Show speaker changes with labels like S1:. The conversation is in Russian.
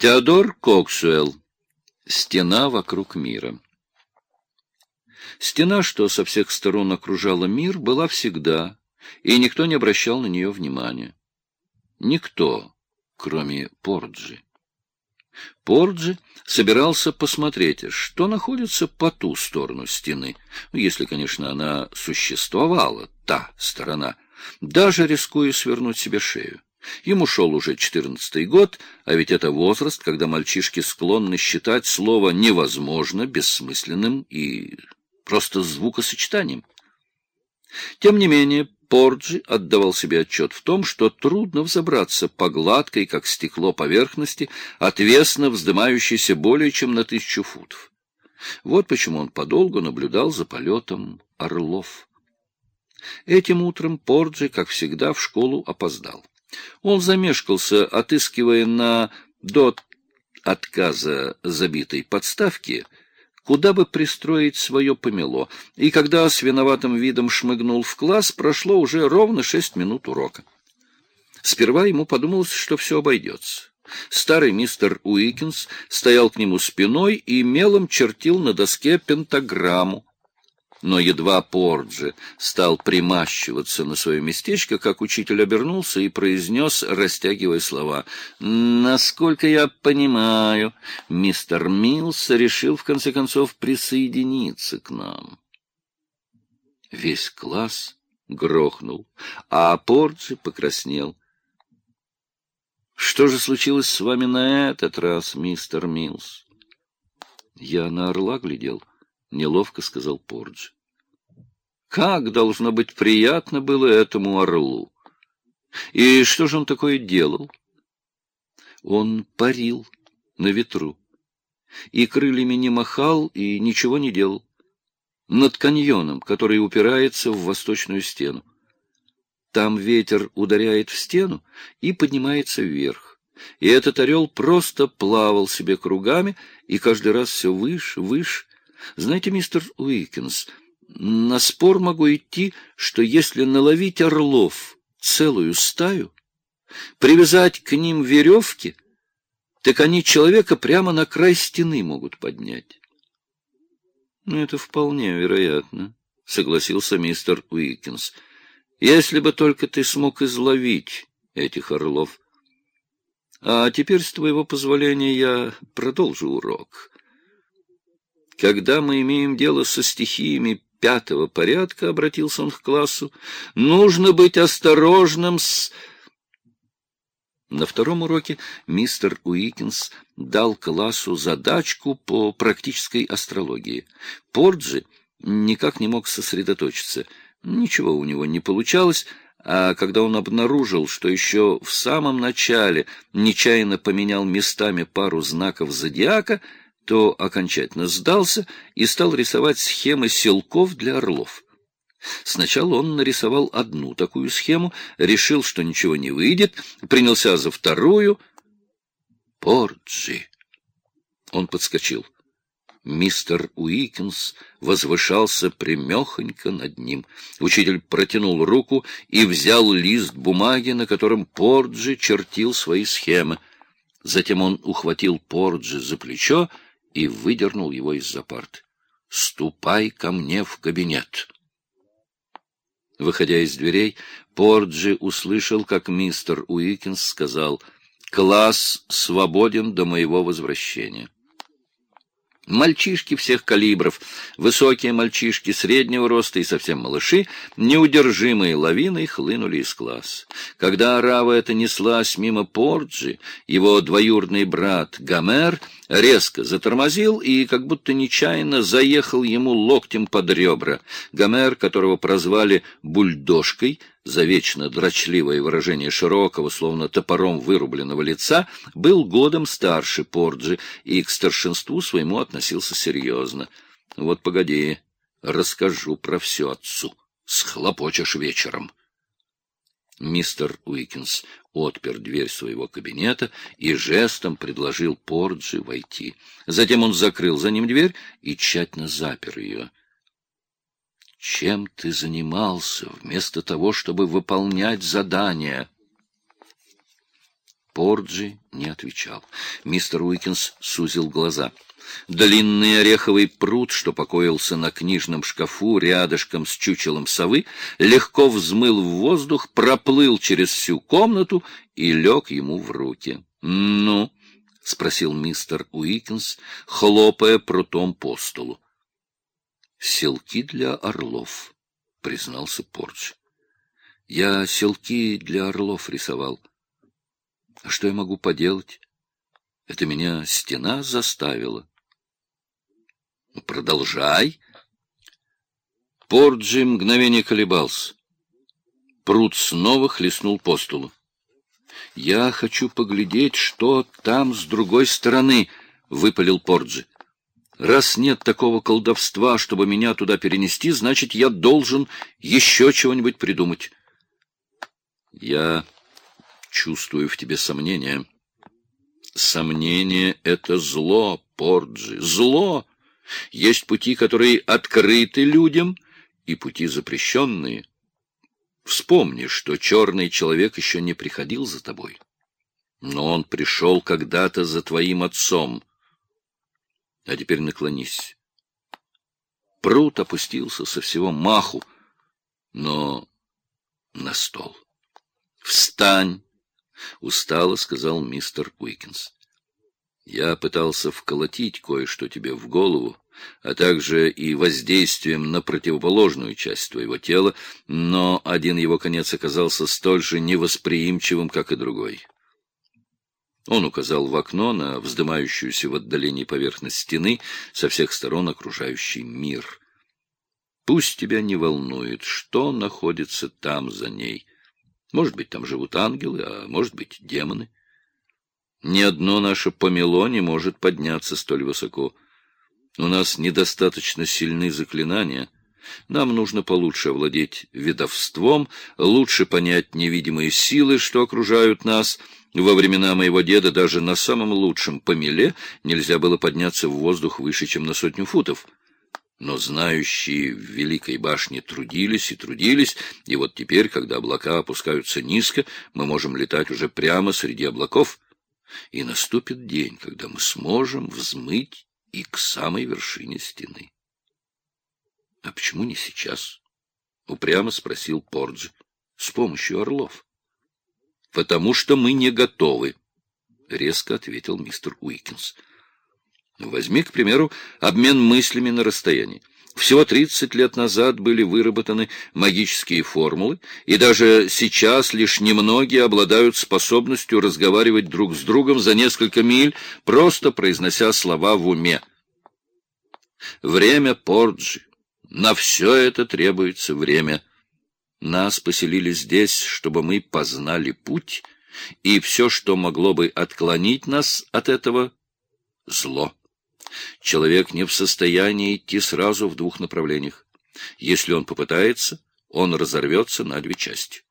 S1: Теодор Коксуэлл. Стена вокруг мира. Стена, что со всех сторон окружала мир, была всегда, и никто не обращал на нее внимания. Никто, кроме Порджи. Порджи собирался посмотреть, что находится по ту сторону стены, если, конечно, она существовала, та сторона, даже рискуя свернуть себе шею. Ему шел уже четырнадцатый год, а ведь это возраст, когда мальчишки склонны считать слово невозможно, бессмысленным и просто звукосочетанием. Тем не менее, Порджи отдавал себе отчет в том, что трудно взобраться по гладкой, как стекло, поверхности, отвесно вздымающейся более чем на тысячу футов. Вот почему он подолгу наблюдал за полетом орлов. Этим утром Порджи, как всегда, в школу опоздал. Он замешкался, отыскивая на до отказа забитой подставки, куда бы пристроить свое помело, и когда с виноватым видом шмыгнул в класс, прошло уже ровно шесть минут урока. Сперва ему подумалось, что все обойдется. Старый мистер Уикинс стоял к нему спиной и мелом чертил на доске пентаграмму, но едва Порджи стал примащиваться на свое местечко, как учитель обернулся и произнес, растягивая слова, «Насколько я понимаю, мистер Милс решил в конце концов присоединиться к нам». Весь класс грохнул, а Порджи покраснел. «Что же случилось с вами на этот раз, мистер Милс?» «Я на орла глядел». — неловко сказал Пордж. Как должно быть приятно было этому орлу! И что же он такое делал? Он парил на ветру, и крыльями не махал, и ничего не делал. Над каньоном, который упирается в восточную стену. Там ветер ударяет в стену и поднимается вверх. И этот орел просто плавал себе кругами, и каждый раз все выше, выше, знаете, мистер Уикинс, на спор могу идти, что если наловить орлов целую стаю, привязать к ним веревки, так они человека прямо на край стены могут поднять. — Ну, это вполне вероятно, — согласился мистер Уикинс. — Если бы только ты смог изловить этих орлов. А теперь, с твоего позволения, я продолжу урок. Когда мы имеем дело со стихиями пятого порядка, — обратился он к классу, — нужно быть осторожным с... На втором уроке мистер Уикинс дал классу задачку по практической астрологии. Порджи никак не мог сосредоточиться. Ничего у него не получалось, а когда он обнаружил, что еще в самом начале нечаянно поменял местами пару знаков зодиака, то окончательно сдался и стал рисовать схемы селков для орлов. Сначала он нарисовал одну такую схему, решил, что ничего не выйдет, принялся за вторую. Порджи! Он подскочил. Мистер Уикинс возвышался примехонько над ним. Учитель протянул руку и взял лист бумаги, на котором Порджи чертил свои схемы. Затем он ухватил Порджи за плечо и выдернул его из-за парты. «Ступай ко мне в кабинет!» Выходя из дверей, Порджи услышал, как мистер Уикинс сказал «Класс свободен до моего возвращения». Мальчишки всех калибров, высокие мальчишки среднего роста и совсем малыши, неудержимые лавиной хлынули из класса. Когда арава эта неслась мимо Порджи, его двоюродный брат Гомер резко затормозил и как будто нечаянно заехал ему локтем под ребра. Гомер, которого прозвали «бульдожкой», за вечно дрочливое выражение широкого, словно топором вырубленного лица, был годом старше Порджи и к старшинству своему относился серьезно. Вот погоди, расскажу про все отцу. Схлопочешь вечером. Мистер Уикинс отпер дверь своего кабинета и жестом предложил Порджи войти. Затем он закрыл за ним дверь и тщательно запер ее. Чем ты занимался вместо того, чтобы выполнять задания? Порджи не отвечал. Мистер Уикинс сузил глаза. Длинный ореховый пруд, что покоился на книжном шкафу рядышком с чучелом совы, легко взмыл в воздух, проплыл через всю комнату и лег ему в руки. «Ну?» — спросил мистер Уикинс, хлопая прутом по столу. «Селки для орлов», — признался Пордж. «Я селки для орлов рисовал». А что я могу поделать? Это меня стена заставила. Продолжай. Порджи мгновение колебался. Пруд снова хлестнул по столу. «Я хочу поглядеть, что там с другой стороны», — выпалил Порджи. «Раз нет такого колдовства, чтобы меня туда перенести, значит, я должен еще чего-нибудь придумать». «Я чувствую в тебе сомнения. Сомнение — это зло, Порджи, зло. Есть пути, которые открыты людям, и пути запрещенные. Вспомни, что черный человек еще не приходил за тобой. Но он пришел когда-то за твоим отцом. А теперь наклонись. Пруд опустился со всего маху, но на стол. Встань! — устало сказал мистер Уикинс. Я пытался вколотить кое-что тебе в голову, а также и воздействием на противоположную часть твоего тела, но один его конец оказался столь же невосприимчивым, как и другой. Он указал в окно на вздымающуюся в отдалении поверхность стены со всех сторон окружающий мир. Пусть тебя не волнует, что находится там за ней. Может быть, там живут ангелы, а может быть, демоны. Ни одно наше помело не может подняться столь высоко. У нас недостаточно сильны заклинания. Нам нужно получше овладеть ведовством, лучше понять невидимые силы, что окружают нас. Во времена моего деда даже на самом лучшем помеле нельзя было подняться в воздух выше, чем на сотню футов но знающие в Великой башне трудились и трудились, и вот теперь, когда облака опускаются низко, мы можем летать уже прямо среди облаков, и наступит день, когда мы сможем взмыть и к самой вершине стены. — А почему не сейчас? — упрямо спросил Порджи. — С помощью орлов. — Потому что мы не готовы, — резко ответил мистер Уикинс. — Возьми, к примеру, обмен мыслями на расстоянии. Всего 30 лет назад были выработаны магические формулы, и даже сейчас лишь немногие обладают способностью разговаривать друг с другом за несколько миль, просто произнося слова в уме. Время Порджи. На все это требуется время. Нас поселили здесь, чтобы мы познали путь, и все, что могло бы отклонить нас от этого — зло. Человек не в состоянии идти сразу в двух направлениях. Если он попытается, он разорвется на две части.